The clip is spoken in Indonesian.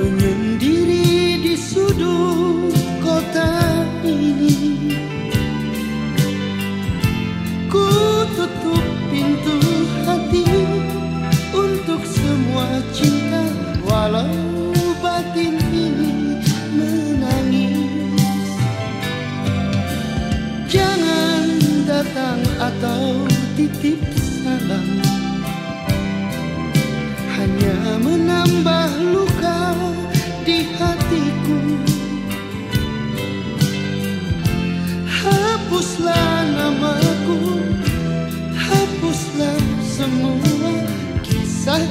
menyendiri di sudut kota ini. Ku tutup pintu hati untuk semua cinta walau batin ini menangis. Jangan datang atau titip salam. Hanya menambah luka Hapuslah namaku Hapuslah semua kisah